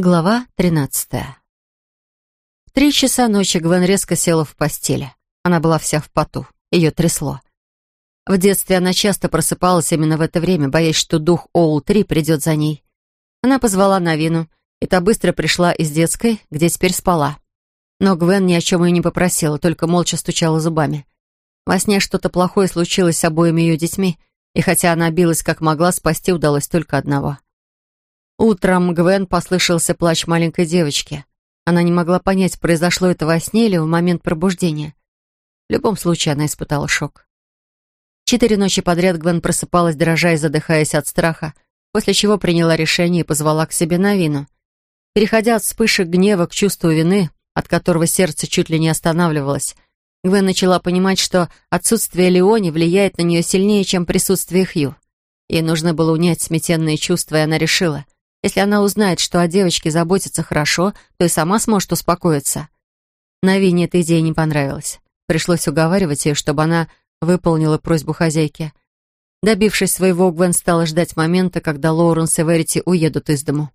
Глава тринадцатая. Три часа ночи Гвен резко села в постели. Она была вся в поту, ее трясло. В детстве она часто просыпалась именно в это время, боясь, что дух Оул-3 придет за ней. Она позвала Навину, и та быстро пришла из детской, где теперь спала. Но Гвен ни о чем ее не попросила, только молча стучала зубами. Во сне что-то плохое случилось с обоими ее детьми, и хотя она билась как могла, спасти удалось только одного — Утром Гвен послышался плач маленькой девочки. Она не могла понять, произошло это во сне или в момент пробуждения. В любом случае, она испытала шок. Четыре ночи подряд Гвен просыпалась, дрожа и задыхаясь от страха, после чего приняла решение и позвала к себе Новину. Переходя от вспышек гнева к чувству вины, от которого сердце чуть ли не останавливалось, Гвен начала понимать, что отсутствие Леони влияет на нее сильнее, чем присутствие Хью. Ей нужно было унять сметенные чувства, и она решила — если она узнает, что о девочке заботится хорошо, то и сама сможет успокоиться. Навине эта идея не понравилась. Пришлось уговаривать ее, чтобы она выполнила просьбу хозяйки. Добившись своего, Гвен стала ждать момента, когда Лоуренс и Верити уедут из дому.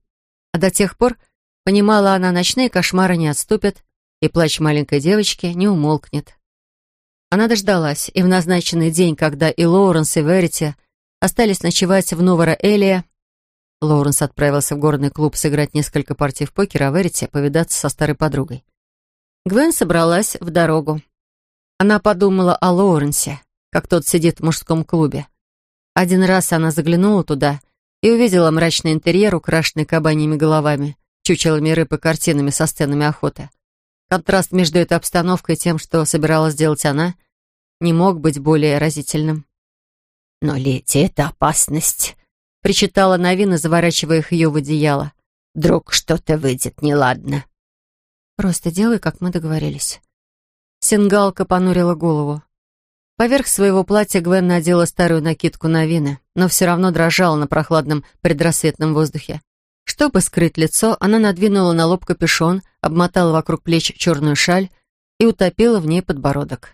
А до тех пор, понимала она, ночные кошмары не отступят, и плач маленькой девочки не умолкнет. Она дождалась, и в назначенный день, когда и Лоуренс, и Верити остались ночевать в Новора-Элия, Лоуренс отправился в горный клуб сыграть несколько партий в покер, а Верити повидаться со старой подругой. Гвен собралась в дорогу. Она подумала о Лоуренсе, как тот сидит в мужском клубе. Один раз она заглянула туда и увидела мрачный интерьер, украшенный кабаньими головами, чучелами рыб и картинами со сценами охоты. Контраст между этой обстановкой и тем, что собиралась сделать она, не мог быть более разительным. «Но, леди, это опасность», причитала Новина, заворачивая ее в одеяло. «Вдруг что-то выйдет неладно». «Просто делай, как мы договорились». Сингалка понурила голову. Поверх своего платья Гвен надела старую накидку Новины, но все равно дрожала на прохладном предрассветном воздухе. Чтобы скрыть лицо, она надвинула на лоб капюшон, обмотала вокруг плеч черную шаль и утопила в ней подбородок.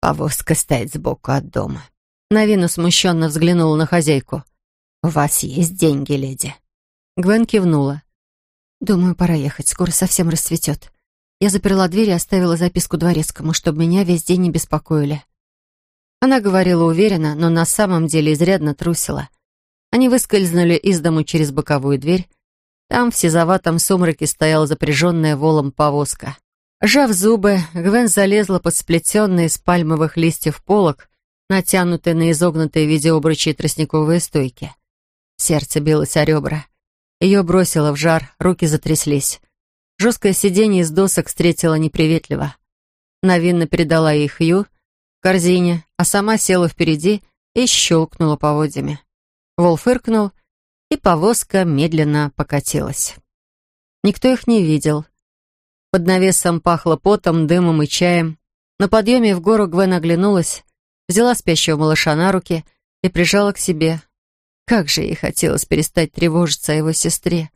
«Повозка стоит сбоку от дома». Новина смущенно взглянула на хозяйку. «У вас есть деньги, леди?» Гвен кивнула. «Думаю, пора ехать. Скоро совсем расцветет. Я заперла дверь и оставила записку дворецкому, чтобы меня весь день не беспокоили». Она говорила уверенно, но на самом деле изрядно трусила. Они выскользнули из дому через боковую дверь. Там в сизоватом сумраке стояла запряженная волом повозка. Жав зубы, Гвен залезла под сплетенный из пальмовых листьев полок, натянутый на изогнутые в виде обручей тростниковые стойки. Сердце билось о ребра. Ее бросило в жар, руки затряслись. Жесткое сиденье из досок встретило неприветливо. Навинно передала ей Хью в корзине, а сама села впереди и щелкнула поводьями. Вол фыркнул, и повозка медленно покатилась. Никто их не видел. Под навесом пахло потом, дымом и чаем. На подъеме в гору Гвен оглянулась, взяла спящего малыша на руки и прижала к себе, как же ей хотелось перестать тревожиться о его сестре.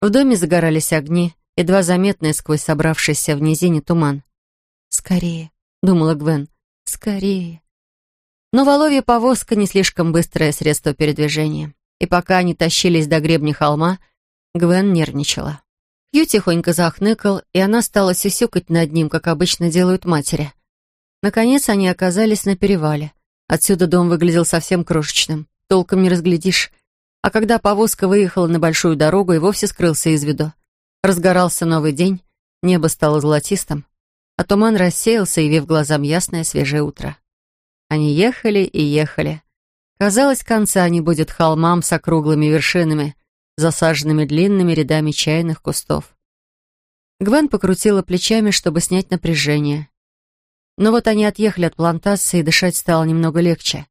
В доме загорались огни, едва заметные сквозь собравшийся в низине туман. «Скорее», — думала Гвен, — «скорее». Но воловья повозка не слишком быстрое средство передвижения, и пока они тащились до гребня холма, Гвен нервничала. Ю тихонько захныкал, и она стала сюсюкать над ним, как обычно делают матери. Наконец они оказались на перевале. Отсюда дом выглядел совсем крошечным толком не разглядишь. А когда повозка выехала на большую дорогу и вовсе скрылся из виду. Разгорался новый день, небо стало золотистым, а туман рассеялся, явив глазам ясное свежее утро. Они ехали и ехали. Казалось, конца не будет холмам с округлыми вершинами, засаженными длинными рядами чайных кустов. Гвен покрутила плечами, чтобы снять напряжение. Но вот они отъехали от плантации, и дышать стало немного легче.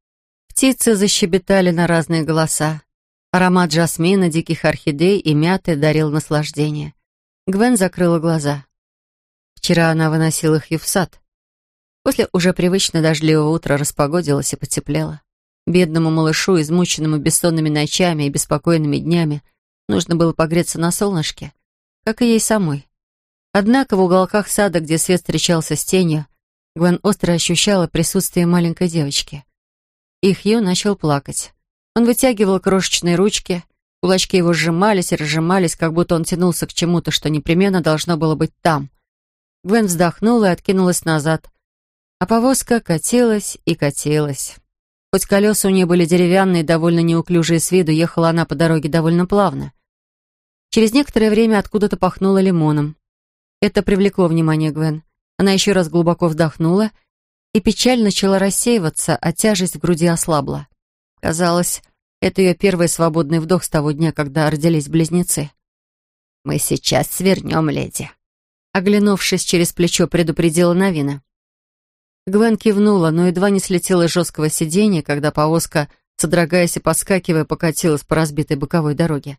Птицы защебетали на разные голоса. Аромат жасмина, диких орхидей и мяты дарил наслаждение. Гвен закрыла глаза. Вчера она выносила их в сад. После уже привычно дождливого утра распогодилось и потеплело. Бедному малышу, измученному бессонными ночами и беспокойными днями, нужно было погреться на солнышке, как и ей самой. Однако в уголках сада, где свет встречался с тенью, Гвен остро ощущала присутствие маленькой девочки и Хью начал плакать. Он вытягивал крошечные ручки, Кулачки его сжимались и разжимались, как будто он тянулся к чему-то, что непременно должно было быть там. Гвен вздохнула и откинулась назад. А повозка катилась и катилась. Хоть колеса у нее были деревянные, довольно неуклюжие с виду, ехала она по дороге довольно плавно. Через некоторое время откуда-то пахнуло лимоном. Это привлекло внимание Гвен. Она еще раз глубоко вздохнула, и печаль начала рассеиваться, а тяжесть в груди ослабла. Казалось, это ее первый свободный вдох с того дня, когда родились близнецы. «Мы сейчас свернем, леди», — оглянувшись через плечо, предупредила Новина. Гвен кивнула, но едва не слетела с жесткого сиденья, когда повозка, содрогаясь и подскакивая, покатилась по разбитой боковой дороге.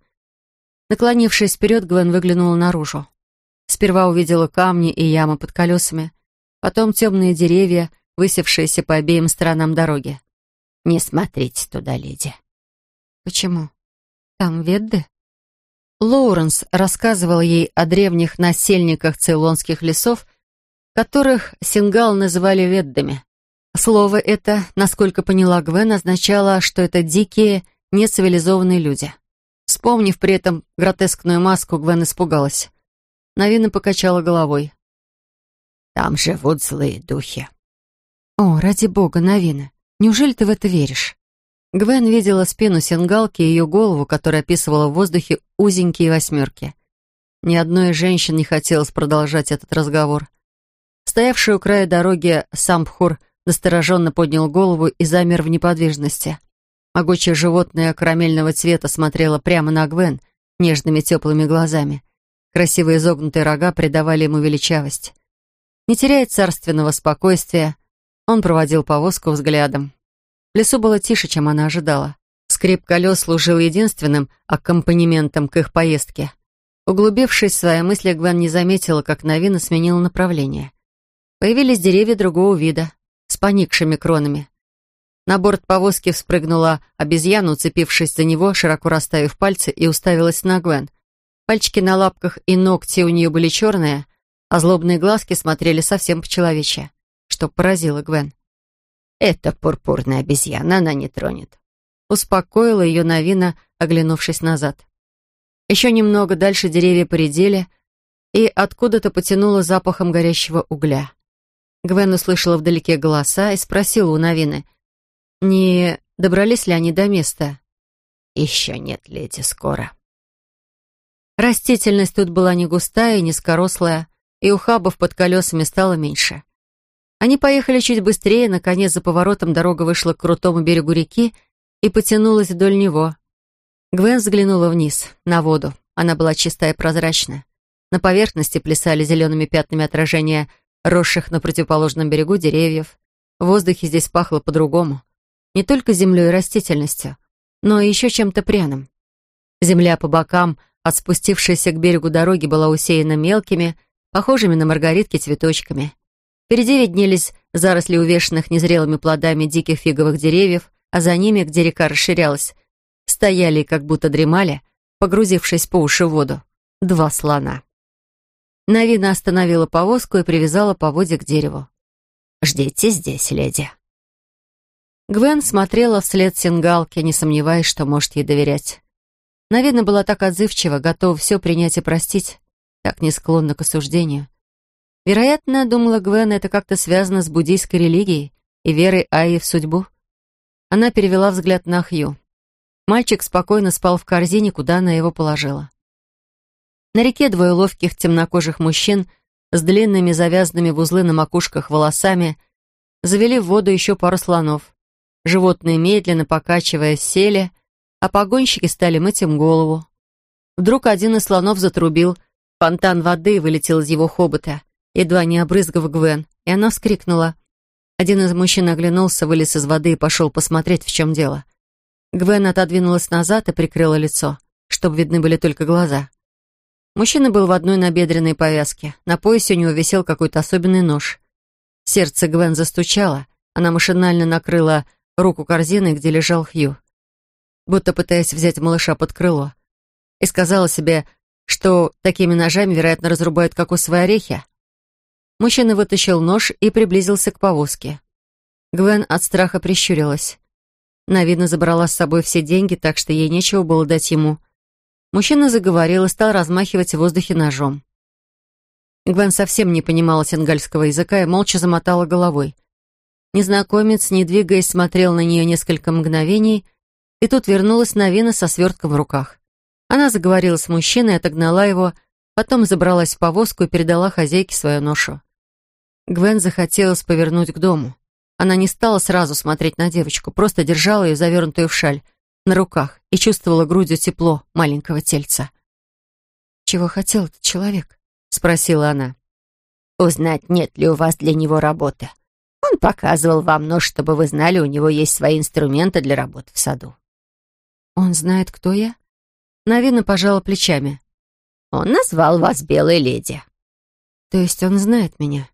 Наклонившись вперед, Гвен выглянула наружу. Сперва увидела камни и ямы под колесами, потом темные деревья, высевшиеся по обеим сторонам дороги. «Не смотрите туда, леди», Почему? Там ведды? Лоуренс рассказывал ей о древних насельниках цейлонских лесов, которых сингал называли веддами. Слово это, насколько поняла Гвен, означало, что это дикие, нецивилизованные люди. Вспомнив при этом гротескную маску, Гвен испугалась. Навина покачала головой. «Там живут злые духи». «О, ради бога, Навина, неужели ты в это веришь?» Гвен видела спину сингалки и ее голову, которая описывала в воздухе узенькие восьмерки. Ни одной из женщин не хотелось продолжать этот разговор. Стоявший у края дороги Самбхур настороженно поднял голову и замер в неподвижности. Могучее животное карамельного цвета смотрело прямо на Гвен нежными теплыми глазами. Красивые изогнутые рога придавали ему величавость. Не теряя царственного спокойствия, он проводил повозку взглядом. В лесу было тише, чем она ожидала. Скрип колес служил единственным аккомпанементом к их поездке. Углубившись в свои мысли, Гвен не заметила, как Новина сменила направление. Появились деревья другого вида, с поникшими кронами. На борт повозки вспрыгнула обезьяна, уцепившись за него, широко расставив пальцы, и уставилась на Гвен. Пальчики на лапках и ногти у нее были черные, а злобные глазки смотрели совсем по-человечьи, что поразило Гвен. «Это пурпурная обезьяна, она не тронет». Успокоила ее Новина, оглянувшись назад. Еще немного дальше деревья поредели, и откуда-то потянуло запахом горящего угля. Гвен услышала вдалеке голоса и спросила у Новины, не добрались ли они до места. «Еще нет, леди, скоро». Растительность тут была не густая и низкорослая, и ухабов под колесами стало меньше. Они поехали чуть быстрее, наконец за поворотом дорога вышла к крутому берегу реки и потянулась вдоль него. Гвен взглянула вниз, на воду. Она была чистая и прозрачная. На поверхности плясали зелеными пятнами отражения росших на противоположном берегу деревьев. В воздухе здесь пахло по-другому. Не только землей и растительностью, но и еще чем-то пряным. Земля по бокам, от спустившейся к берегу дороги, была усеяна мелкими, похожими на маргаритки цветочками. Впереди виднелись заросли увешанных незрелыми плодами диких фиговых деревьев, а за ними, где река расширялась, стояли как будто дремали, погрузившись по уши в воду, два слона. Навина остановила повозку и привязала поводья к дереву. «Ждите здесь, леди». Гвен смотрела вслед сингалке, не сомневаясь, что может ей доверять. Навина была так отзывчива, готова все принять и простить, так не склонна к осуждению. Вероятно, думала Гвен, это как-то связано с буддийской религией и верой Айи в судьбу. Она перевела взгляд на Хью. Мальчик спокойно спал в корзине, куда она его положила. На реке двое ловких темнокожих мужчин с длинными завязанными в узлы на макушках волосами завели в воду еще пару слонов. Животные, медленно покачиваясь, сели, а погонщики стали мыть им голову. Вдруг один из слонов затрубил, фонтан воды вылетел из его хобота едва не обрызгав Гвен, и она вскрикнула. Один из мужчин оглянулся, вылез из воды и пошел посмотреть, в чем дело. Гвен отодвинулась назад и прикрыла лицо, чтобы видны были только глаза. Мужчина был в одной набедренной повязке. На поясе у него висел какой-то особенный нож. Сердце Гвен застучало. Она машинально накрыла руку корзиной, где лежал Хью, будто пытаясь взять малыша под крыло. И сказала себе, что такими ножами, вероятно, разрубают кокосовые орехи. Мужчина вытащил нож и приблизился к повозке. Гвен от страха прищурилась. Навидно забрала с собой все деньги, так что ей нечего было дать ему. Мужчина заговорил и стал размахивать в воздухе ножом. Гвен совсем не понимала сингальского языка и молча замотала головой. Незнакомец, не двигаясь, смотрел на нее несколько мгновений, и тут вернулась Навина со свертком в руках. Она заговорила с мужчиной, отогнала его, потом забралась в повозку и передала хозяйке свою ношу. Гвен захотелось повернуть к дому. Она не стала сразу смотреть на девочку, просто держала ее, завернутую в шаль, на руках и чувствовала грудью тепло маленького тельца. «Чего хотел этот человек?» — спросила она. «Узнать, нет ли у вас для него работы. Он показывал вам нож, чтобы вы знали, у него есть свои инструменты для работы в саду». «Он знает, кто я?» Навина пожала плечами. «Он назвал вас белой леди». «То есть он знает меня?»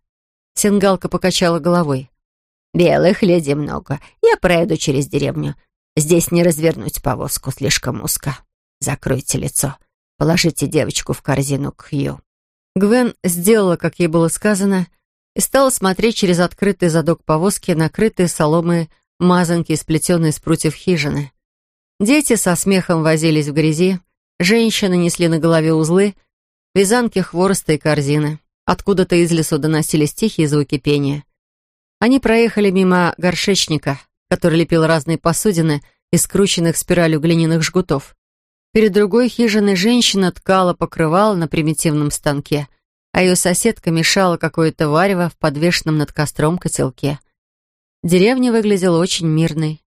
Сингалка покачала головой. «Белых леди много. Я проеду через деревню. Здесь не развернуть повозку, слишком узко. Закройте лицо. Положите девочку в корзину к Хью». Гвен сделала, как ей было сказано, и стала смотреть через открытый задок повозки, накрытые соломой мазанки, сплетенные из прутьев хижины. Дети со смехом возились в грязи, женщины несли на голове узлы, вязанки хвороста и корзины. Откуда-то из лесу доносились тихие звуки пения. Они проехали мимо горшечника, который лепил разные посудины из скрученных спиралью глиняных жгутов. Перед другой хижиной женщина ткала покрывало на примитивном станке, а ее соседка мешала какое-то варево в подвешенном над костром котелке. Деревня выглядела очень мирной.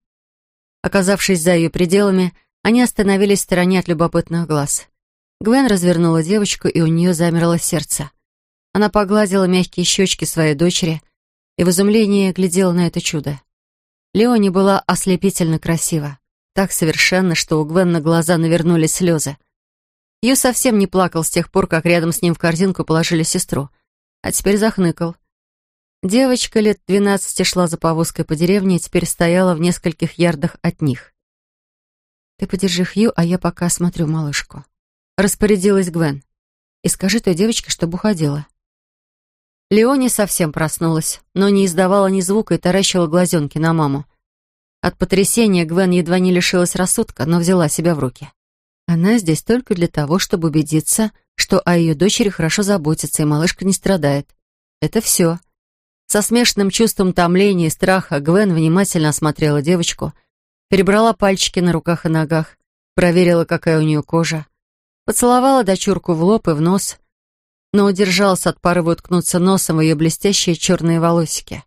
Оказавшись за ее пределами, они остановились в стороне от любопытных глаз. Гвен развернула девочку, и у нее замерло сердце. Она погладила мягкие щечки своей дочери и в изумлении глядела на это чудо. Леони была ослепительно красива, так совершенно, что у Гвен на глаза навернулись слезы. Ю совсем не плакал с тех пор, как рядом с ним в корзинку положили сестру, а теперь захныкал. Девочка лет двенадцати шла за повозкой по деревне и теперь стояла в нескольких ярдах от них. «Ты подержи Хью, а я пока осмотрю малышку», — распорядилась Гвен. «И скажи той девочке, чтобы уходила». Леони совсем проснулась, но не издавала ни звука и таращила глазенки на маму. От потрясения Гвен едва не лишилась рассудка, но взяла себя в руки. Она здесь только для того, чтобы убедиться, что о ее дочери хорошо заботятся, и малышка не страдает. Это все. Со смешанным чувством томления и страха Гвен внимательно осмотрела девочку, перебрала пальчики на руках и ногах, проверила, какая у нее кожа, поцеловала дочурку в лоб и в нос, но удержался от порыва уткнуться носом в ее блестящие черные волосики.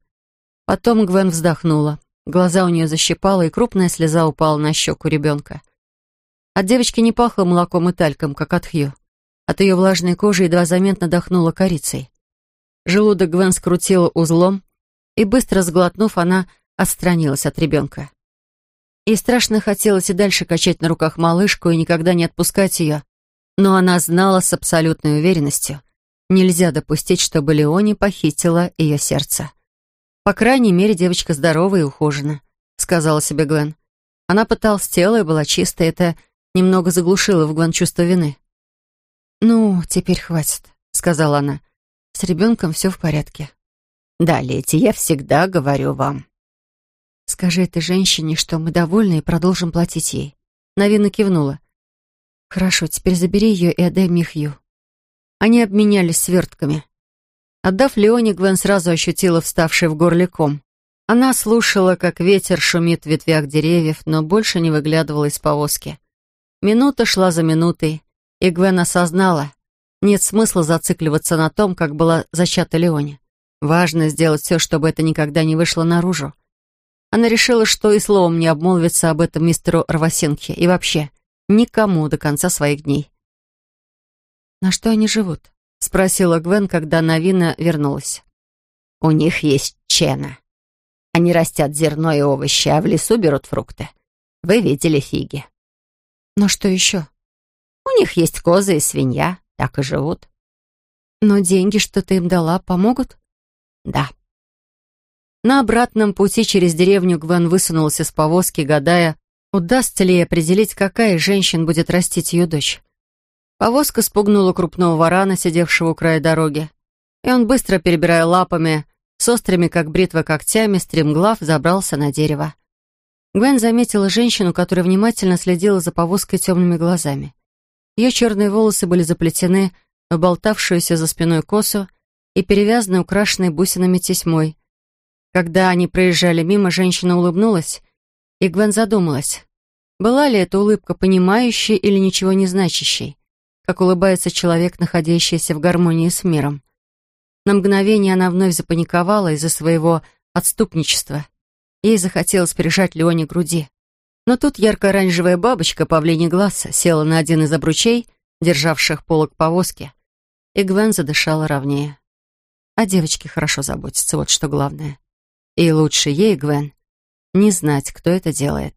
Потом Гвен вздохнула. Глаза у нее защипало, и крупная слеза упала на щеку ребенка. От девочки не пахло молоком и тальком, как от Хью. От ее влажной кожи едва заметно дохнуло корицей. Желудок Гвен скрутила узлом, и, быстро сглотнув, она отстранилась от ребенка. Ей страшно хотелось и дальше качать на руках малышку и никогда не отпускать ее, но она знала с абсолютной уверенностью, нельзя допустить, чтобы Леони похитила ее сердце. «По крайней мере, девочка здорова и ухожена», — сказала себе Гвен. Она потолстела и была чистой, это немного заглушило в Гвен чувство вины. «Ну, теперь хватит», — сказала она. С ребенком все в порядке. Да, Лети, я всегда говорю вам. Скажи этой женщине, что мы довольны и продолжим платить ей. Навина кивнула. Хорошо, теперь забери ее и отдай мне Хью. Они обменялись свертками. Отдав Леоне, Гвен сразу ощутила вставший в горле ком. Она слушала, как ветер шумит в ветвях деревьев, но больше не выглядывала из повозки. Минута шла за минутой, и Гвен осознала, нет смысла зацикливаться на том, как была зачата Леоне. Важно сделать все, чтобы это никогда не вышло наружу. Она решила, что и словом не обмолвится об этом мистеру Рвасенке и вообще никому до конца своих дней. «На что они живут?» — спросила Гвен, когда Навина вернулась. «У них есть чена. Они растят зерно и овощи, а в лесу берут фрукты. Вы видели фиги». «Но что еще?» «У них есть козы и свинья, так и живут. Но деньги, что ты им дала, помогут? Да. На обратном пути через деревню Гвен высунулась из повозки, гадая, удастся ли ей определить, какая из женщин будет растить ее дочь. Повозка спугнула крупного варана, сидевшего у края дороги, и он, быстро перебирая лапами, с острыми, как бритва, когтями, стремглав забрался на дерево. Гвен заметила женщину, которая внимательно следила за повозкой темными глазами. Ее черные волосы были заплетены в болтавшуюся за спиной косу и перевязаны украшенной бусинами тесьмой. Когда они проезжали мимо, женщина улыбнулась, и Гвен задумалась, была ли эта улыбка понимающей или ничего не значащей, как улыбается человек, находящийся в гармонии с миром. На мгновение она вновь запаниковала из-за своего отступничества. Ей захотелось прижать Леоне к груди. Но тут ярко-оранжевая бабочка павлиний глаз села на один из обручей, державших полок повозки, и Гвен задышала ровнее. О девочке хорошо заботиться, вот что главное. И лучше ей, Гвен, не знать, кто это делает.